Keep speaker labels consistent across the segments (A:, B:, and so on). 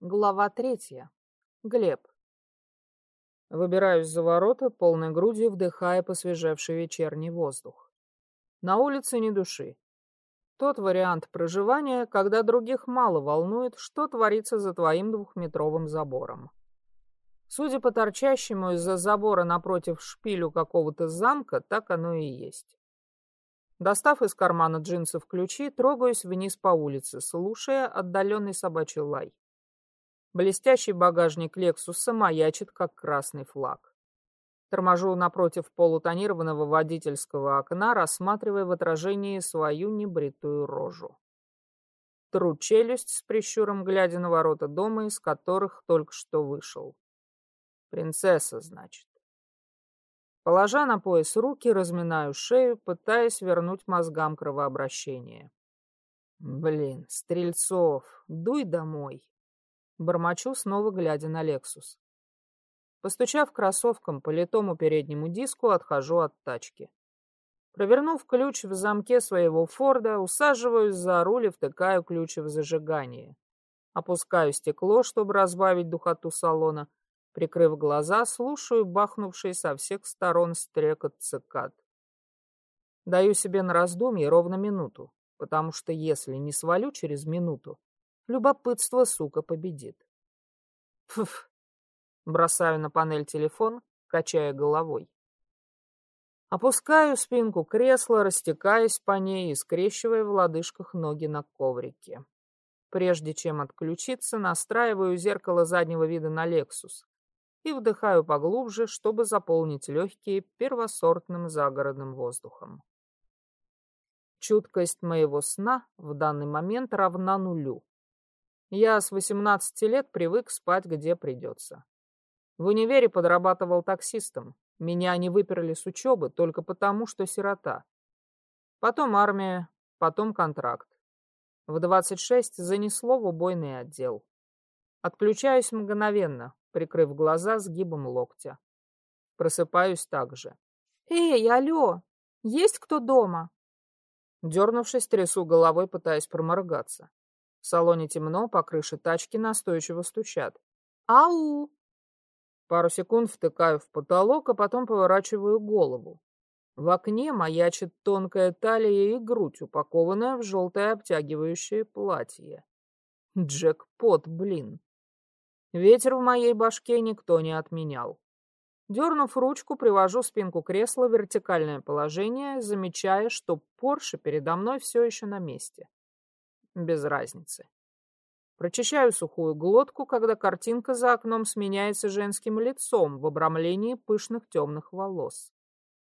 A: Глава третья. Глеб. Выбираюсь за ворота, полной грудью вдыхая посвежевший вечерний воздух. На улице ни души. Тот вариант проживания, когда других мало волнует, что творится за твоим двухметровым забором. Судя по торчащему из-за забора напротив шпилю какого-то замка, так оно и есть. Достав из кармана джинсов ключи, трогаюсь вниз по улице, слушая отдаленный собачий лай. Блестящий багажник Лексуса маячит, как красный флаг. Торможу напротив полутонированного водительского окна, рассматривая в отражении свою небритую рожу. Тру челюсть с прищуром, глядя на ворота дома, из которых только что вышел. Принцесса, значит. Положа на пояс руки, разминаю шею, пытаясь вернуть мозгам кровообращение. Блин, Стрельцов, дуй домой. Бормочу, снова глядя на Лексус. Постучав кроссовком по литому переднему диску, отхожу от тачки. Провернув ключ в замке своего Форда, усаживаюсь за руль и втыкаю ключ в зажигание. Опускаю стекло, чтобы разбавить духоту салона. Прикрыв глаза, слушаю бахнувший со всех сторон стрекот цикад. Даю себе на раздумье ровно минуту, потому что если не свалю через минуту, Любопытство, сука, победит. Фуф. Бросаю на панель телефон, качая головой. Опускаю спинку кресла, растекаясь по ней и скрещивая в лодыжках ноги на коврике. Прежде чем отключиться, настраиваю зеркало заднего вида на Lexus и вдыхаю поглубже, чтобы заполнить легкие первосортным загородным воздухом. Чуткость моего сна в данный момент равна нулю. Я с 18 лет привык спать, где придется. В универе подрабатывал таксистом. Меня не выперли с учебы только потому, что сирота. Потом армия, потом контракт. В 26 занесло в убойный отдел. Отключаюсь мгновенно, прикрыв глаза сгибом локтя. Просыпаюсь также.
B: «Эй, алло! Есть кто дома?»
A: Дернувшись, трясу головой, пытаясь проморгаться. В салоне темно, по крыше тачки настойчиво стучат.
B: «Ау!»
A: Пару секунд втыкаю в потолок, а потом поворачиваю голову. В окне маячит тонкая талия и грудь, упакованная в желтое обтягивающее платье. Джекпот, блин. Ветер в моей башке никто не отменял. Дернув ручку, привожу спинку кресла в вертикальное положение, замечая, что Порше передо мной все еще на месте без разницы. Прочищаю сухую глотку, когда картинка за окном сменяется женским лицом в обрамлении пышных темных волос.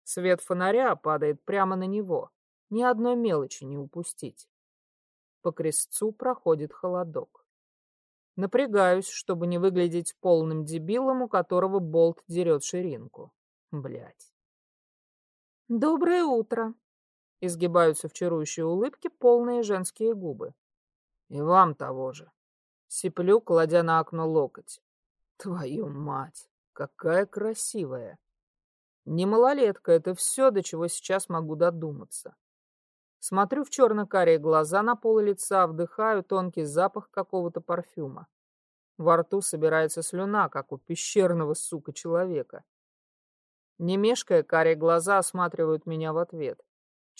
A: Свет фонаря падает прямо на него. Ни одной мелочи не упустить. По крестцу проходит холодок. Напрягаюсь, чтобы не выглядеть полным дебилом, у которого болт дерет ширинку. Блять.
B: «Доброе утро!»
A: Изгибаются в чарующей улыбке полные женские губы. И вам того же. Сиплю, кладя на окно локоть. Твою мать, какая красивая. Не малолетка, это все, до чего сейчас могу додуматься. Смотрю в черно-карие глаза на пол лица, вдыхаю тонкий запах какого-то парфюма. Во рту собирается слюна, как у пещерного, сука, человека. Не мешкая, карие глаза осматривают меня в ответ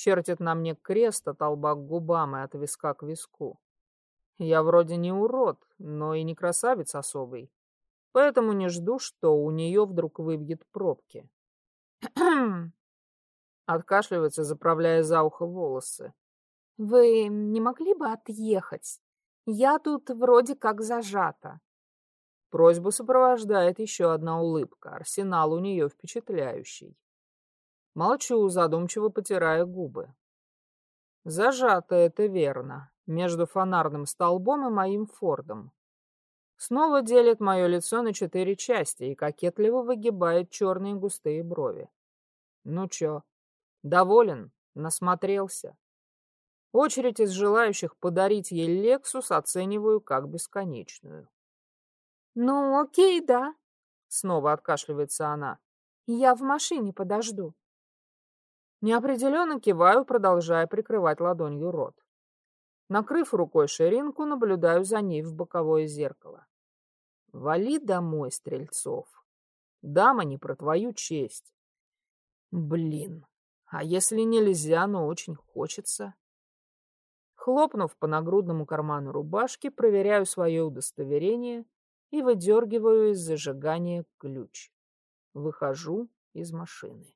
A: чертит на мне крест от лба к губам и от виска к виску. Я вроде не урод, но и не красавец особый, поэтому не жду, что у нее вдруг выбьет пробки. Откашливается, заправляя за ухо волосы.
B: «Вы не могли бы отъехать? Я тут вроде как зажата».
A: Просьбу сопровождает еще одна улыбка. Арсенал у нее впечатляющий. Молчу, задумчиво потирая губы. Зажато это верно, между фонарным столбом и моим фордом. Снова делит мое лицо на четыре части и кокетливо выгибает черные густые брови. Ну чё, доволен? Насмотрелся. Очередь из желающих подарить ей Лексус оцениваю как бесконечную.
B: «Ну, окей, да», —
A: снова откашливается она.
B: «Я в машине подожду».
A: Неопределенно киваю, продолжая прикрывать ладонью рот. Накрыв рукой ширинку, наблюдаю за ней в боковое зеркало. Вали домой, Стрельцов. Дама не про твою честь. Блин, а если нельзя, но очень хочется? Хлопнув по нагрудному карману рубашки, проверяю свое удостоверение и выдергиваю из зажигания ключ. Выхожу из машины.